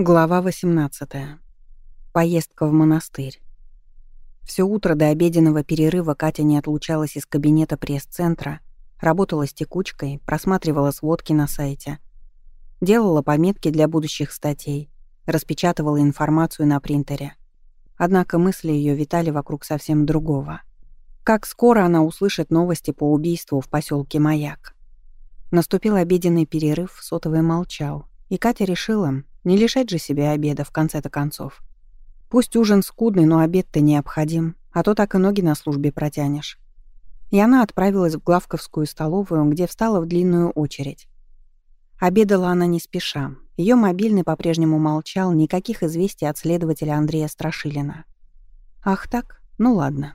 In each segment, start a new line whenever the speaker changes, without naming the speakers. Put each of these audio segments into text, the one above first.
Глава 18. Поездка в монастырь. Все утро до обеденного перерыва Катя не отлучалась из кабинета пресс-центра, работала с текучкой, просматривала сводки на сайте, делала пометки для будущих статей, распечатывала информацию на принтере. Однако мысли ее витали вокруг совсем другого. Как скоро она услышит новости по убийству в поселке Маяк? Наступил обеденный перерыв, сотовый молчал, и Катя решила, не лишать же себя обеда в конце-то концов. Пусть ужин скудный, но обед-то необходим, а то так и ноги на службе протянешь. И она отправилась в главковскую столовую, где встала в длинную очередь. Обедала она не спеша. Ее мобильный по-прежнему молчал, никаких известий от следователя Андрея Страшилина. Ах так? Ну ладно.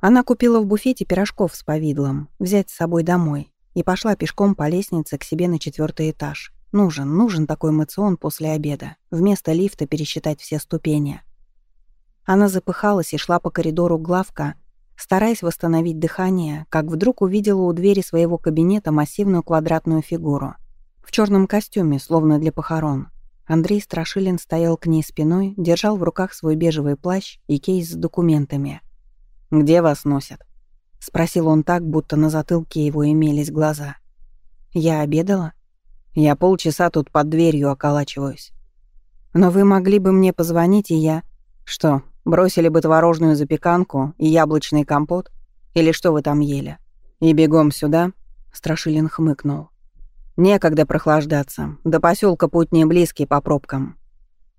Она купила в буфете пирожков с повидлом, взять с собой домой, и пошла пешком по лестнице к себе на четвертый этаж. Нужен, нужен такой мацион после обеда. Вместо лифта пересчитать все ступени. Она запыхалась и шла по коридору главка, стараясь восстановить дыхание, как вдруг увидела у двери своего кабинета массивную квадратную фигуру. В черном костюме, словно для похорон. Андрей Страшилин стоял к ней спиной, держал в руках свой бежевый плащ и кейс с документами. «Где вас носят?» — спросил он так, будто на затылке его имелись глаза. «Я обедала?» Я полчаса тут под дверью околачиваюсь. Но вы могли бы мне позвонить, и я... Что, бросили бы творожную запеканку и яблочный компот? Или что вы там ели? И бегом сюда?» Страшилин хмыкнул. «Некогда прохлаждаться. До поселка путь не близкий по пробкам».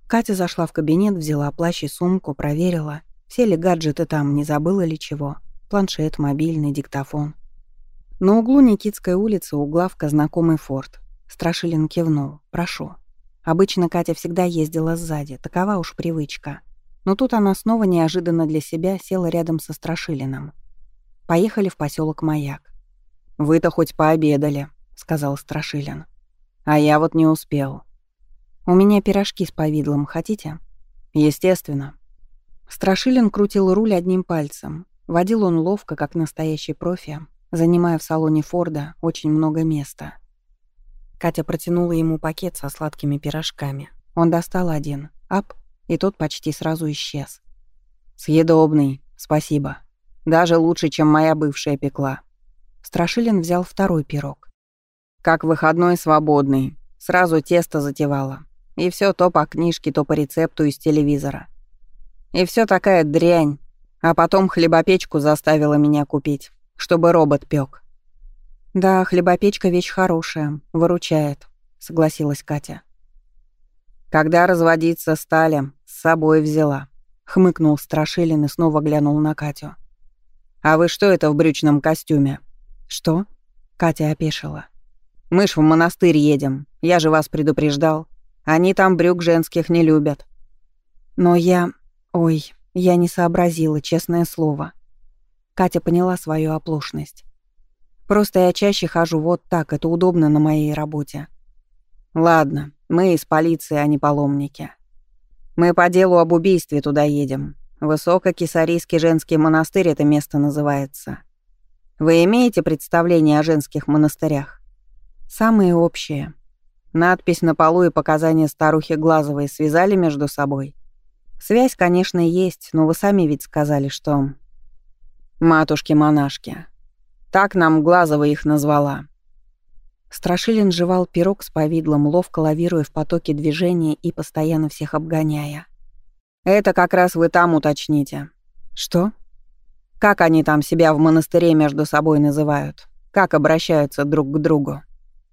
Катя зашла в кабинет, взяла плащ и сумку, проверила, все ли гаджеты там, не забыла ли чего. Планшет, мобильный, диктофон. На углу Никитской улицы у главка знакомый форт. Страшилин кивнул. «Прошу». Обычно Катя всегда ездила сзади, такова уж привычка. Но тут она снова неожиданно для себя села рядом со Страшилиным. Поехали в поселок Маяк. «Вы-то хоть пообедали», — сказал Страшилин. «А я вот не успел». «У меня пирожки с повидлом, хотите?» «Естественно». Страшилин крутил руль одним пальцем. Водил он ловко, как настоящий профи, занимая в салоне Форда очень много места. Катя протянула ему пакет со сладкими пирожками. Он достал один, ап, и тот почти сразу исчез. «Съедобный, спасибо. Даже лучше, чем моя бывшая пекла». Страшилин взял второй пирог. «Как выходной свободный. Сразу тесто затевала. И все то по книжке, то по рецепту из телевизора. И все такая дрянь. А потом хлебопечку заставила меня купить, чтобы робот пек. «Да, хлебопечка вещь хорошая, выручает», — согласилась Катя. «Когда разводиться стали, с собой взяла», — хмыкнул Страшилин и снова глянул на Катю. «А вы что это в брючном костюме?» «Что?» — Катя опешила. «Мы ж в монастырь едем, я же вас предупреждал. Они там брюк женских не любят». «Но я... Ой, я не сообразила, честное слово». Катя поняла свою оплошность. Просто я чаще хожу вот так, это удобно на моей работе. Ладно, мы из полиции, а не паломники. Мы по делу об убийстве туда едем. Высококисарийский женский монастырь это место называется. Вы имеете представление о женских монастырях? Самые общие. Надпись на полу и показания старухи Глазовой связали между собой. Связь, конечно, есть, но вы сами ведь сказали, что... Матушки-монашки. Так нам Глазова их назвала. Страшилин жевал пирог с повидлом, ловко лавируя в потоке движения и постоянно всех обгоняя. «Это как раз вы там уточните». «Что?» «Как они там себя в монастыре между собой называют? Как обращаются друг к другу?»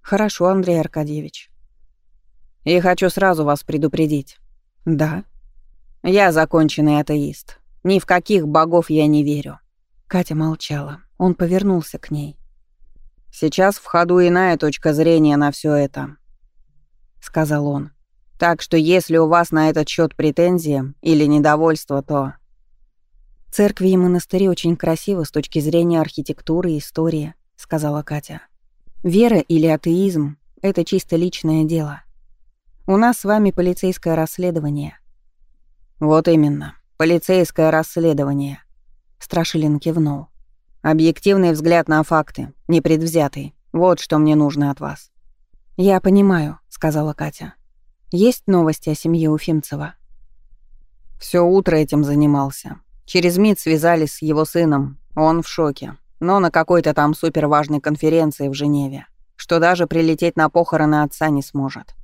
«Хорошо, Андрей Аркадьевич». «И хочу сразу вас предупредить». «Да?» «Я законченный атеист. Ни в каких богов я не верю». Катя молчала. Он повернулся к ней. «Сейчас в ходу иная точка зрения на все это», — сказал он. «Так что если у вас на этот счет претензии или недовольство, то...» «Церкви и монастыри очень красивы с точки зрения архитектуры и истории», — сказала Катя. «Вера или атеизм — это чисто личное дело. У нас с вами полицейское расследование». «Вот именно, полицейское расследование», — Страшилин кивнул. Объективный взгляд на факты, непредвзятый. Вот что мне нужно от вас». «Я понимаю», — сказала Катя. Есть новости о семье Уфимцева?»
Все утро этим занимался. Через МИД связались с его сыном. Он в шоке. Но на какой-то там суперважной конференции в Женеве, что даже прилететь на похороны отца не сможет.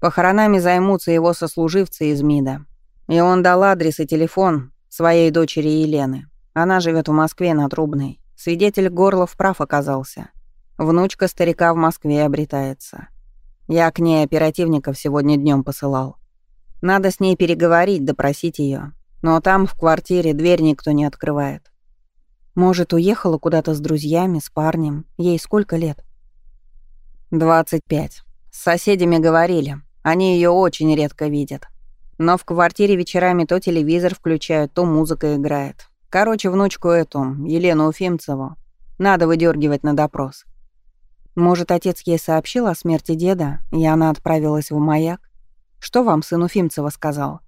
Похоронами займутся его сослуживцы из МИДа. И он дал адрес и телефон своей дочери Елены. Она живет в Москве на Трубной. Свидетель Горлов прав оказался. Внучка старика в Москве обретается. Я к ней оперативников сегодня днем посылал. Надо с ней переговорить, допросить ее. Но там, в квартире, дверь никто не открывает.
Может, уехала куда-то с друзьями, с парнем. Ей сколько лет?
25. С соседями говорили. Они ее очень редко видят. Но в квартире вечерами то телевизор включают, то музыка играет. Короче, внучку эту, Елену Уфимцеву, надо выдергивать на допрос.
Может, отец ей сообщил о смерти деда, и она отправилась в маяк? Что вам сын Уфимцева сказал?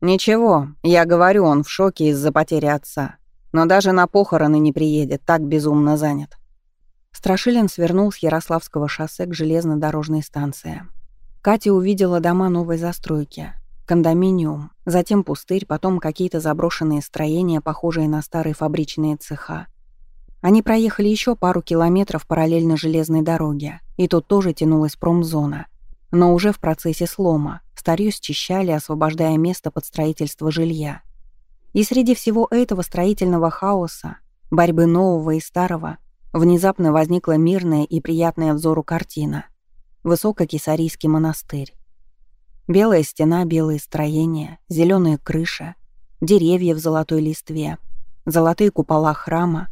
Ничего, я говорю, он в шоке из-за потери отца. Но даже на похороны не приедет, так безумно занят.
Страшилин свернул с Ярославского шоссе к железнодорожной станции. Катя увидела дома новой застройки. Кондоминиум, затем пустырь, потом какие-то заброшенные строения, похожие на старые фабричные цеха. Они проехали еще пару километров параллельно железной дороге, и тут тоже тянулась промзона. Но уже в процессе слома. Старье счищали, освобождая место под строительство жилья. И среди всего этого строительного хаоса, борьбы нового и старого, внезапно возникла мирная и приятная взору картина. Высококисарийский монастырь. Белая стена, белые строения, зеленые крыши, деревья в золотой листве, золотые купола храма,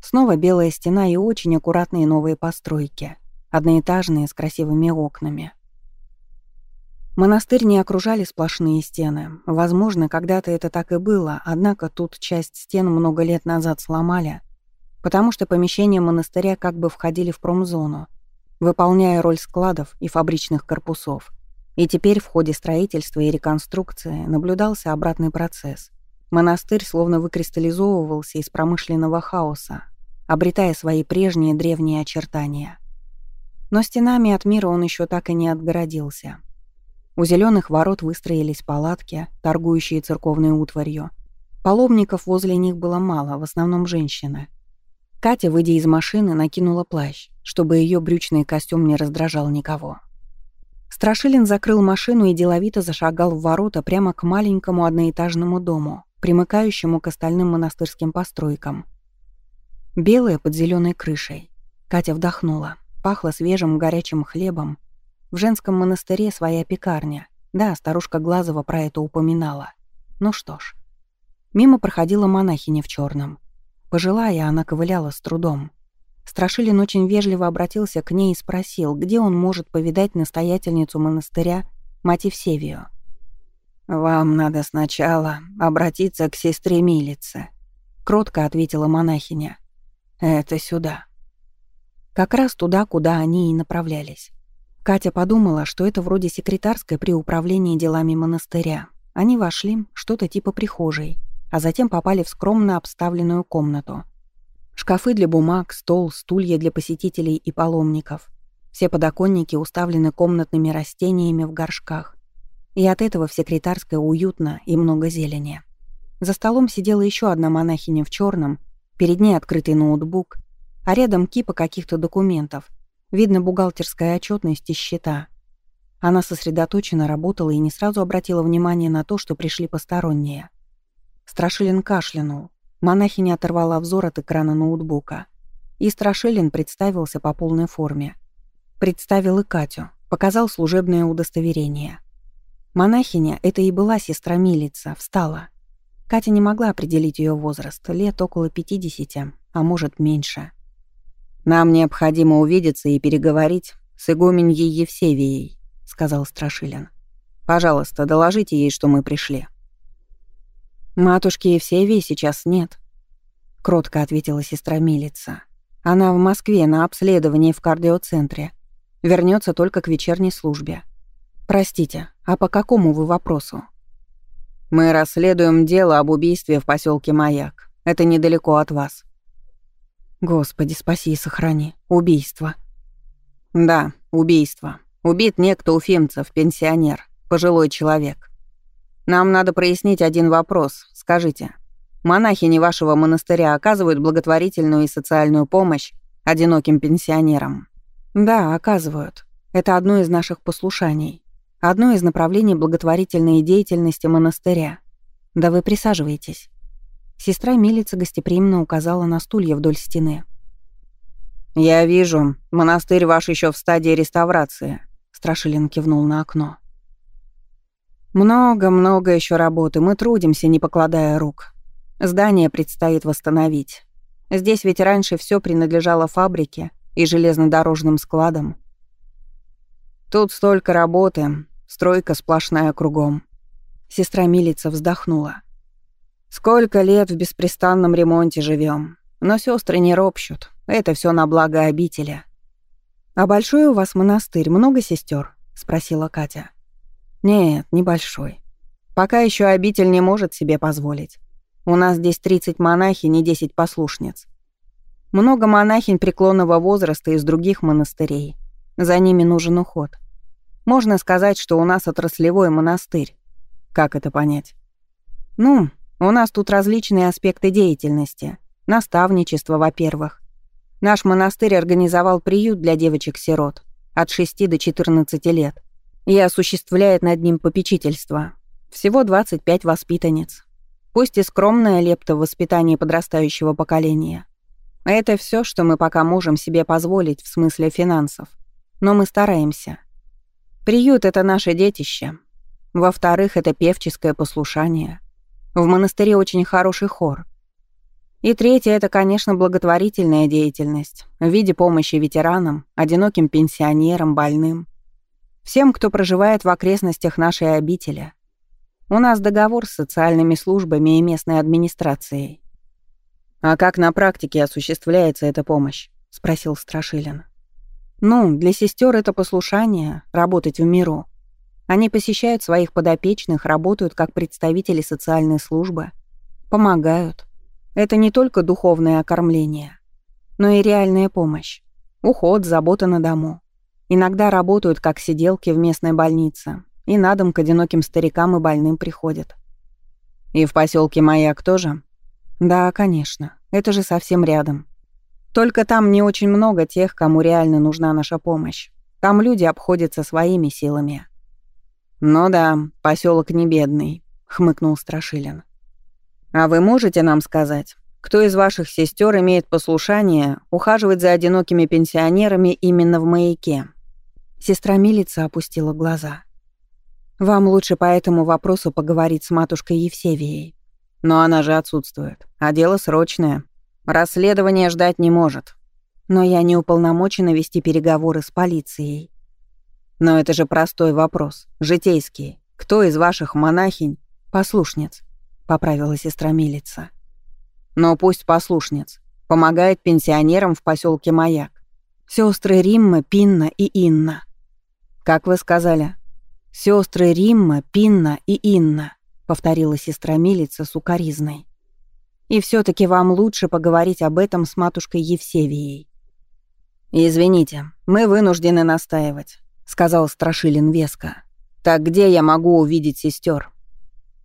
снова белая стена и очень аккуратные новые постройки, одноэтажные с красивыми окнами. Монастырь не окружали сплошные стены. Возможно, когда-то это так и было, однако тут часть стен много лет назад сломали, потому что помещения монастыря как бы входили в промзону, выполняя роль складов и фабричных корпусов. И теперь в ходе строительства и реконструкции наблюдался обратный процесс. Монастырь словно выкристаллизовывался из промышленного хаоса, обретая свои прежние древние очертания. Но стенами от мира он еще так и не отгородился — у зеленых ворот выстроились палатки, торгующие церковной утварью. Паломников возле них было мало, в основном женщины. Катя, выйдя из машины, накинула плащ, чтобы ее брючный костюм не раздражал никого. Страшилин закрыл машину и деловито зашагал в ворота прямо к маленькому одноэтажному дому, примыкающему к остальным монастырским постройкам. Белое под зеленой крышей. Катя вдохнула. Пахло свежим горячим хлебом в женском монастыре своя пекарня. Да, старушка Глазова про это упоминала. Ну что ж. Мимо проходила монахиня в черном. Пожилая, она ковыляла с трудом. Страшилин очень вежливо обратился к ней и спросил, где он может повидать настоятельницу монастыря мать Евсевию.
«Вам надо сначала обратиться к сестре Милице», — кротко ответила монахиня. «Это сюда».
Как раз туда, куда они и направлялись. Катя подумала, что это вроде секретарской при управлении делами монастыря. Они вошли, что-то типа прихожей, а затем попали в скромно обставленную комнату. Шкафы для бумаг, стол, стулья для посетителей и паломников. Все подоконники уставлены комнатными растениями в горшках. И от этого в секретарской уютно и много зелени. За столом сидела еще одна монахиня в черном, перед ней открытый ноутбук, а рядом кипа каких-то документов — Видно бухгалтерская отчетность и счета. Она сосредоточенно работала и не сразу обратила внимание на то, что пришли посторонние. Страшилин кашлянул. Монахиня оторвала взор от экрана ноутбука. И Страшилин представился по полной форме. Представил и Катю, показал служебное удостоверение. Монахиня, это и была сестра Милица, встала. Катя не могла определить ее возраст, лет около 50, а может меньше.
«Нам необходимо увидеться и переговорить с игуменьей Евсевией», — сказал Страшилин. «Пожалуйста, доложите ей, что мы пришли».
«Матушки Евсевии сейчас нет», — кротко ответила сестра Милица. «Она в Москве на обследовании в кардиоцентре. Вернется только к вечерней службе. Простите, а по какому вы вопросу?»
«Мы расследуем дело об убийстве в поселке Маяк. Это недалеко от вас».
Господи, спаси и сохрани. Убийство.
Да, убийство. Убит некто Уфимцев, пенсионер, пожилой человек. Нам надо прояснить один вопрос. Скажите, монахини вашего монастыря оказывают благотворительную и социальную помощь одиноким пенсионерам?»
«Да, оказывают. Это одно из наших послушаний. Одно из направлений благотворительной деятельности монастыря. Да вы присаживайтесь». Сестра Милица гостеприимно указала на стулья вдоль стены.
«Я вижу, монастырь ваш еще в стадии реставрации», — Страшилин кивнул на окно. «Много-много еще работы, мы трудимся, не покладая рук. Здание предстоит восстановить. Здесь ведь раньше все принадлежало фабрике и железнодорожным складам. Тут столько работы, стройка сплошная кругом». Сестра Милица вздохнула. «Сколько лет в беспрестанном ремонте живем, но сестры не ропщут, это все на благо обителя».
«А большой у вас монастырь, много сестер? спросила Катя.
«Нет, небольшой. Пока еще обитель не может себе позволить. У нас здесь 30 монахинь и 10 послушниц. Много монахинь преклонного возраста из других монастырей. За ними нужен уход. Можно сказать, что у нас отраслевой монастырь. Как это понять? Ну, у нас тут различные аспекты деятельности. Наставничество, во-первых. Наш монастырь организовал приют для девочек-сирот от 6 до 14 лет и осуществляет над ним попечительство. Всего 25 воспитанниц. Пусть и скромная лепта в воспитании подрастающего поколения. Это все, что мы пока можем себе позволить в смысле финансов. Но мы стараемся. Приют — это наше детище. Во-вторых, это певческое послушание. В монастыре очень хороший хор. И третье — это, конечно, благотворительная деятельность в виде помощи ветеранам, одиноким пенсионерам, больным. Всем, кто проживает в окрестностях нашей обители. У нас договор с социальными службами и местной администрацией. «А как на практике осуществляется эта помощь?» — спросил Страшилин. «Ну, для сестер это послушание, работать в миру. Они посещают своих подопечных, работают как представители социальной службы, помогают, это не только духовное окормление, но и реальная помощь. Уход, забота на дому. Иногда работают как сиделки в местной больнице, и на дом к одиноким старикам и больным приходят. И в поселке Маяк тоже? Да, конечно. Это же совсем рядом. Только там не очень много тех, кому реально нужна наша помощь. Там люди обходятся своими силами. Ну да, поселок не бедный, хмыкнул Страшилин. А вы можете нам сказать, кто из ваших сестер имеет послушание ухаживать за одинокими пенсионерами именно в маяке?»
Сестра Милица опустила глаза. «Вам лучше по этому вопросу поговорить с матушкой Евсевией».
«Но она же отсутствует, а дело срочное. Расследование ждать не может».
«Но я не уполномочена вести переговоры с полицией».
«Но это же простой вопрос, житейский. Кто из ваших монахинь?»
«Послушниц», — поправила сестра Милица.
«Но пусть послушниц. Помогает пенсионерам в поселке Маяк.
Сестры Римма, Пинна и Инна».
«Как вы сказали?»
Сестры Римма, Пинна и Инна», — повторила сестра Милица с укоризной. «И все таки вам лучше поговорить об этом с матушкой Евсевией».
«Извините, мы вынуждены настаивать», — сказал Страшилин веско. «Так где я могу увидеть сестер?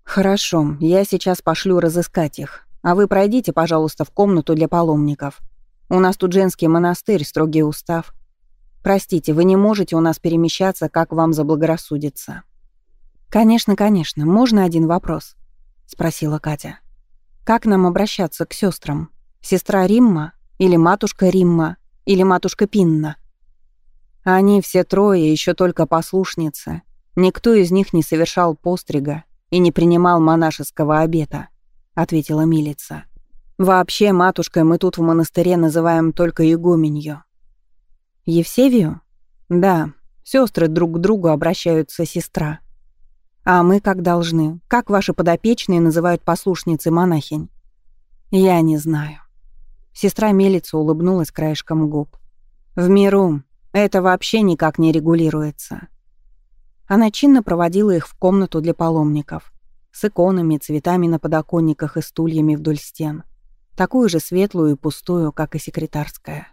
«Хорошо, я сейчас пошлю разыскать их. А вы пройдите, пожалуйста, в комнату для паломников. У нас тут женский монастырь, строгий устав. Простите, вы не можете у нас перемещаться, как вам заблагорассудится».
«Конечно, конечно. Можно один вопрос?» — спросила Катя. «Как нам обращаться к сестрам? Сестра Римма? Или матушка Римма? Или матушка Пинна?»
Они все трое еще только послушницы. Никто из них не совершал пострига и не принимал монашеского обета», — ответила милица. «Вообще, матушкой мы тут в монастыре называем только игуменью».
«Евсевию?»
«Да, сестры друг к другу обращаются сестра».
«А мы как должны? Как ваши подопечные называют послушницы монахинь?»
«Я не знаю».
Сестра Мелица улыбнулась краешком губ.
«В миру это вообще никак не регулируется.
Она чинно проводила их в комнату для паломников с иконами, цветами на подоконниках и стульями вдоль стен, такую же светлую и пустую, как и секретарская.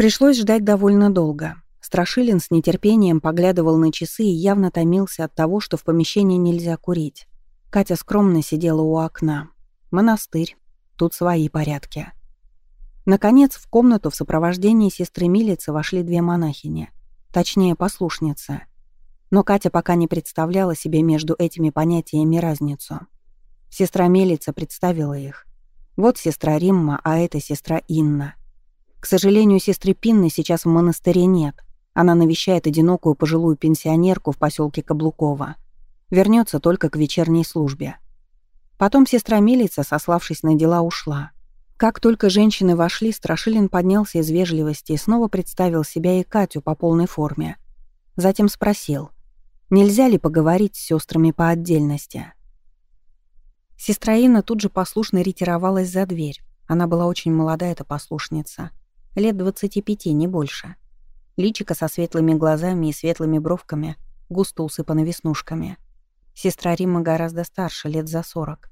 Пришлось ждать довольно долго. Страшилин с нетерпением поглядывал на часы и явно томился от того, что в помещении нельзя курить. Катя скромно сидела у окна. Монастырь. Тут свои порядки. Наконец, в комнату в сопровождении сестры Милицы вошли две монахини. Точнее, послушницы. Но Катя пока не представляла себе между этими понятиями разницу. Сестра Милица представила их. Вот сестра Римма, а это сестра Инна. К сожалению, сестры Пинны сейчас в монастыре нет. Она навещает одинокую пожилую пенсионерку в поселке Каблукова. Вернется только к вечерней службе. Потом сестра Милица, сославшись на дела, ушла. Как только женщины вошли, Страшилин поднялся из вежливости и снова представил себя и Катю по полной форме. Затем спросил, нельзя ли поговорить с сестрами по отдельности. Сестра Инна тут же послушно ретировалась за дверь. Она была очень молодая, эта послушница. Лет 25, не больше. Личико со светлыми глазами и светлыми бровками, густо усыпано веснушками. Сестра Рима гораздо старше, лет за 40.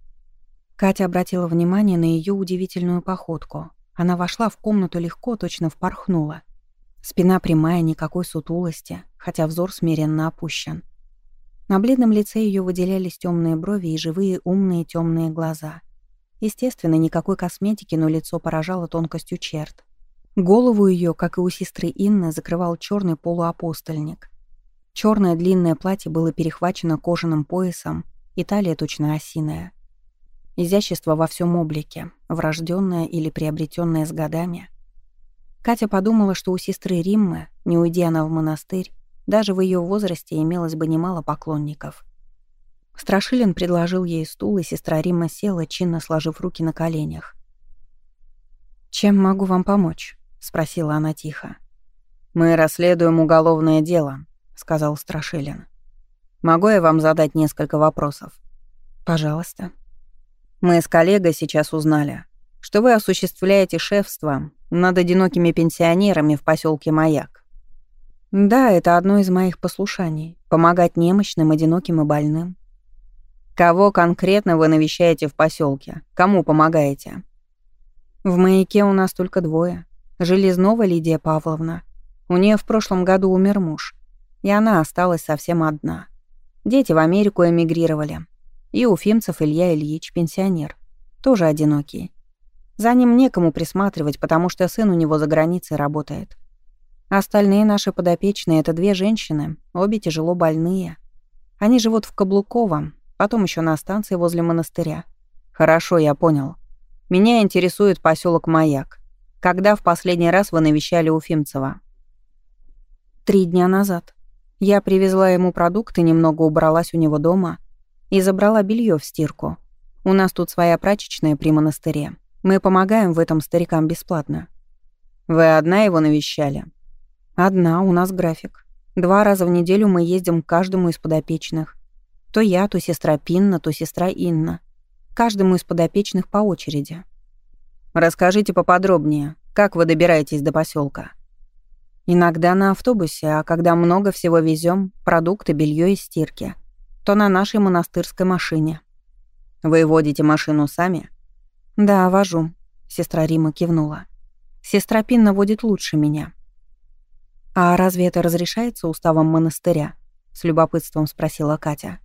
Катя обратила внимание на ее удивительную походку. Она вошла в комнату легко, точно впорхнула. Спина прямая, никакой сутулости, хотя взор смиренно опущен. На бледном лице ее выделялись темные брови и живые умные темные глаза. Естественно, никакой косметики, но лицо поражало тонкостью черт. Голову ее, как и у сестры Инны, закрывал черный полуапостольник. Черное длинное платье было перехвачено кожаным поясом, и талия точно осиная. Изящество во всем облике, врожденное или приобретенное с годами. Катя подумала, что у сестры Риммы, не уйдя она в монастырь, даже в ее возрасте имелось бы немало поклонников. Страшилин предложил ей стул, и сестра Римма села, чинно сложив руки на коленях. «Чем могу вам помочь?» — спросила она тихо.
«Мы расследуем уголовное дело», — сказал Страшилин. «Могу я вам задать несколько вопросов?»
«Пожалуйста»,
мы с коллегой сейчас узнали, что вы осуществляете шефство над одинокими пенсионерами в поселке Маяк.
Да, это одно из моих послушаний — помогать немощным, одиноким и больным.
Кого конкретно вы навещаете в поселке? Кому помогаете?
В маяке у нас только двое. Железнова Лидия Павловна. У нее в прошлом году умер муж, и она осталась совсем одна. Дети в Америку эмигрировали, и Уфимцев Илья Ильич, пенсионер. Тоже одинокий. За ним некому присматривать, потому что сын у него за границей работает. Остальные наши подопечные — это две женщины, обе тяжело больные. Они живут в Каблуково, потом еще на станции возле монастыря.
Хорошо, я понял. Меня интересует поселок Маяк. Когда в последний раз вы навещали Уфимцева?
Три дня назад. Я привезла ему продукты, немного убралась у него дома — и забрала белье в стирку. У нас тут своя прачечная при монастыре. Мы помогаем в этом старикам бесплатно.
Вы одна его навещали?
Одна, у нас график. Два раза в неделю мы ездим к каждому из подопечных. То я, то сестра Пинна, то сестра Инна. Каждому из подопечных по очереди.
Расскажите поподробнее, как вы добираетесь до поселка?
Иногда на автобусе, а когда много всего везем, продукты, белье и стирки — то на нашей монастырской машине.
Вы водите машину сами?
Да, вожу. Сестра Рима кивнула. Сестра Пинна водит лучше меня. А разве это разрешается уставом монастыря? С любопытством спросила Катя.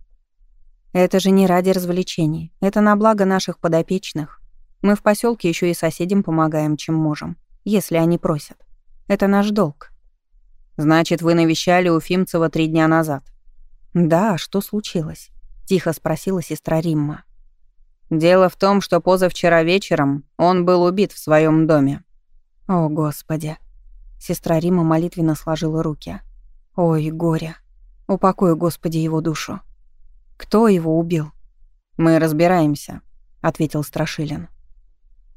Это же не ради развлечений. Это на благо наших подопечных. Мы в поселке еще и соседям помогаем, чем можем, если они просят. Это наш долг.
Значит, вы навещали Уфимцева три дня назад.
«Да, что случилось?» — тихо спросила сестра Римма.
«Дело в том, что позавчера вечером он был убит в своем доме».
«О, Господи!» Сестра Рима молитвенно сложила руки. «Ой, горе! Упокой, Господи, его душу! Кто его убил?»
«Мы разбираемся», — ответил Страшилин.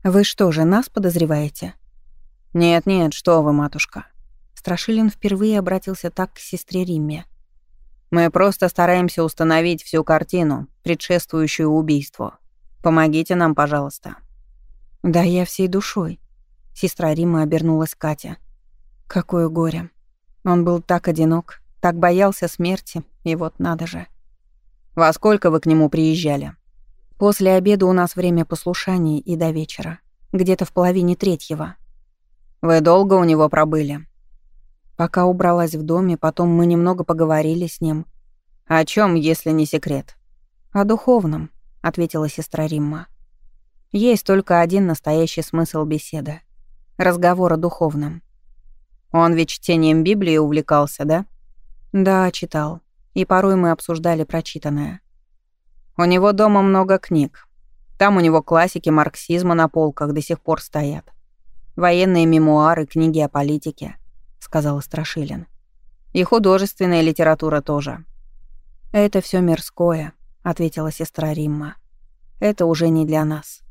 «Вы что же, нас подозреваете?»
«Нет-нет, что вы, матушка».
Страшилин впервые обратился так к сестре Римме.
Мы просто стараемся установить всю картину, предшествующую убийству. Помогите нам, пожалуйста».
«Да я всей душой». Сестра Рима обернулась Катя. «Какое горе. Он был так одинок, так боялся смерти, и вот надо же».
«Во сколько вы к нему приезжали?»
«После обеда у нас время послушаний и до вечера. Где-то в половине третьего».
«Вы долго у него пробыли?»
Пока убралась в доме, потом мы немного поговорили с ним.
«О чем, если не секрет?»
«О духовном», — ответила сестра Римма. «Есть только один настоящий смысл беседы. Разговор о духовном».
«Он ведь чтением Библии увлекался, да?»
«Да, читал. И порой мы обсуждали прочитанное».
«У него дома много книг. Там у него классики марксизма на полках до сих пор стоят. Военные мемуары, книги о политике», — сказал Страшилин. «И художественная литература тоже».
«Это все мирское», — ответила сестра Римма. «Это уже не для нас».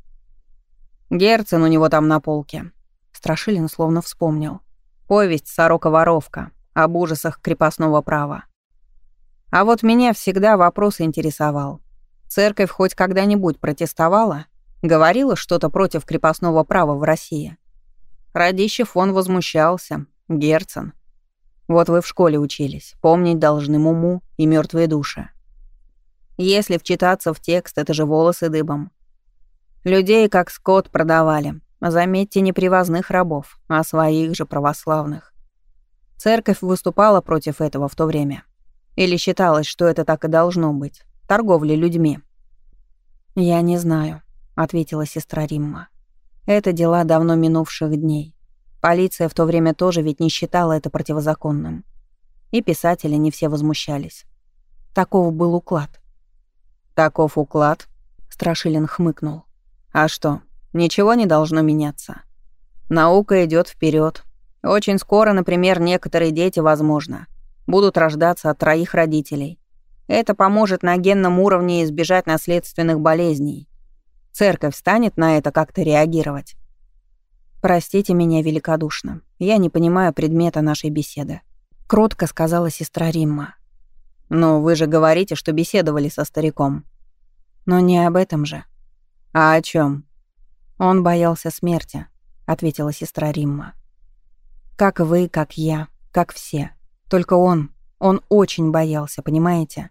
«Герцен у него там на полке».
Страшилин словно вспомнил.
«Повесть «Сорока-воровка» об ужасах крепостного права. А вот меня всегда вопрос интересовал. Церковь хоть когда-нибудь протестовала? Говорила что-то против крепостного права в России? Радищев он возмущался. Герцен. Вот вы в школе учились. Помнить должны муму и мертвые души. Если вчитаться в текст, это же волосы дыбом. Людей как скот продавали. Заметьте, не привозных рабов, а своих же православных. Церковь выступала против этого в то время. Или считалось, что это так и должно быть. Торговля людьми.
«Я не знаю», — ответила сестра Римма. «Это дела давно минувших дней. Полиция в то время тоже ведь не считала это противозаконным. И писатели не все возмущались. Таков был уклад.
«Таков уклад?» — Страшилин хмыкнул. «А что, ничего не должно меняться? Наука идет вперед. Очень скоро, например, некоторые дети, возможно, будут рождаться от троих родителей. Это поможет на генном уровне избежать наследственных болезней. Церковь станет на это как-то реагировать.
«Простите меня великодушно. Я не понимаю предмета нашей беседы», — кротко сказала сестра Римма.
«Но вы же говорите, что беседовали со стариком».
«Но не об этом же».
«А о чем?
«Он боялся смерти», — ответила сестра Римма. «Как вы, как я, как все. Только он, он очень боялся, понимаете?»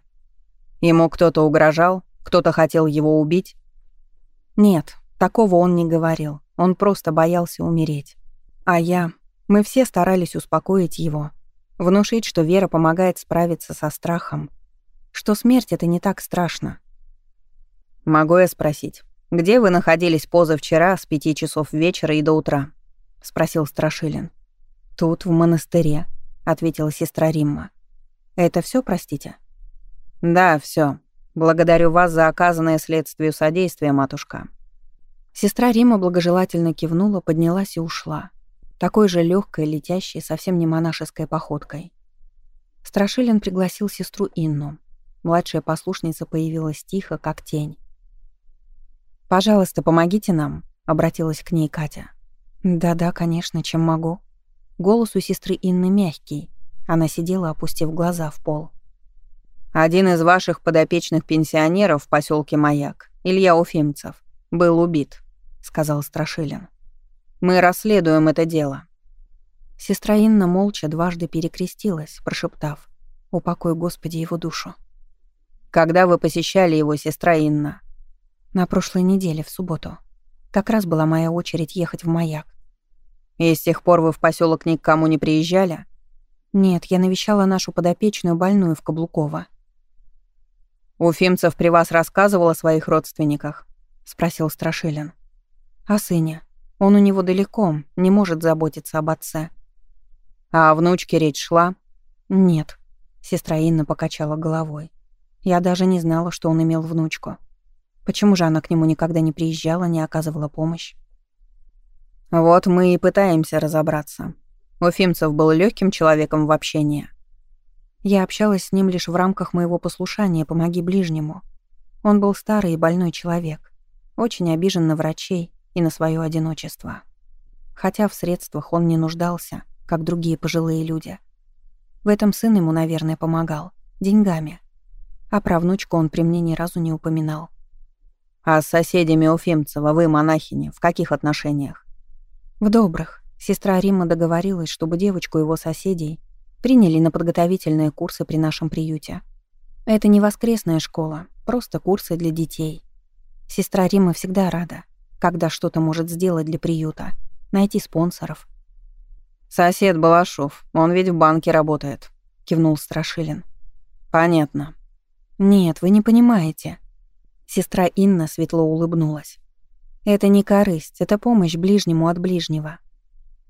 «Ему кто-то угрожал? Кто-то хотел его убить?»
«Нет, такого он не говорил. Он просто боялся умереть. А я... Мы все старались успокоить его. Внушить, что вера помогает справиться со страхом. Что смерть — это не так страшно.
«Могу я спросить, где вы находились позавчера с пяти часов вечера и до утра?» — спросил Страшилин.
«Тут, в монастыре», — ответила сестра Римма. «Это все, простите?»
«Да, все. Благодарю вас за оказанное следствию содействие, матушка».
Сестра Рима благожелательно кивнула, поднялась и ушла. Такой же легкой, летящей, совсем не монашеской походкой. Страшилин пригласил сестру Инну. Младшая послушница появилась тихо, как тень. «Пожалуйста, помогите нам», — обратилась к ней Катя. «Да-да, конечно, чем могу». Голос у сестры Инны мягкий. Она сидела, опустив глаза в пол.
«Один из ваших подопечных пенсионеров в поселке Маяк, Илья Уфимцев, был убит сказал Страшилин. «Мы расследуем это дело».
Сестра Инна молча дважды перекрестилась, прошептав «Упокой, Господи, его душу».
«Когда вы посещали его, сестра Инна?»
«На прошлой неделе, в субботу. Как раз была моя очередь ехать в маяк».
«И с тех пор вы в поселок ни к кому не приезжали?»
«Нет, я навещала нашу подопечную больную в Каблуково».
«Уфимцев при вас рассказывал о своих родственниках?» — спросил Страшилин.
О сыне. Он у него далеко, не может заботиться об отце.
А о внучке речь шла?
Нет. Сестра Инна покачала головой. Я даже не знала, что он имел внучку. Почему же она к нему никогда не приезжала, не оказывала помощь?
Вот мы и пытаемся разобраться. Уфимцев был легким человеком в общении.
Я общалась с ним лишь в рамках моего послушания «Помоги ближнему». Он был старый и больной человек, очень обижен на врачей, и на свое одиночество. Хотя в средствах он не нуждался, как другие пожилые люди. В этом сын ему, наверное, помогал. Деньгами. А про внучку он при мне ни разу не упоминал.
«А с соседями Уфимцева вы, монахини, в каких отношениях?»
«В добрых. Сестра Римма договорилась, чтобы девочку его соседей приняли на подготовительные курсы при нашем приюте. Это не воскресная школа, просто курсы для детей. Сестра Рима всегда рада когда что-то может сделать для приюта, найти спонсоров.
«Сосед Балашов, он ведь в банке работает», — кивнул Страшилин. «Понятно».
«Нет, вы не понимаете». Сестра Инна светло улыбнулась. «Это не корысть, это помощь ближнему от ближнего».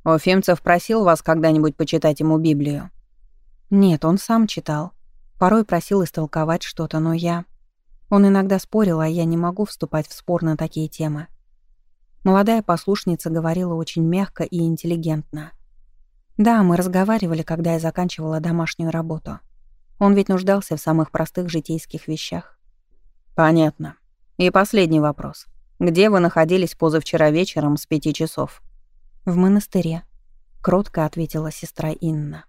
«Уфимцев просил вас когда-нибудь почитать ему Библию?»
«Нет, он сам читал. Порой просил истолковать что-то, но я...» Он иногда спорил, а я не могу вступать в спор на такие темы. Молодая послушница говорила очень мягко и интеллигентно. Да, мы разговаривали, когда я заканчивала домашнюю работу. Он ведь нуждался в самых простых житейских вещах.
Понятно. И последний вопрос. Где вы находились позавчера вечером с пяти часов?
В монастыре, кротко ответила сестра Инна.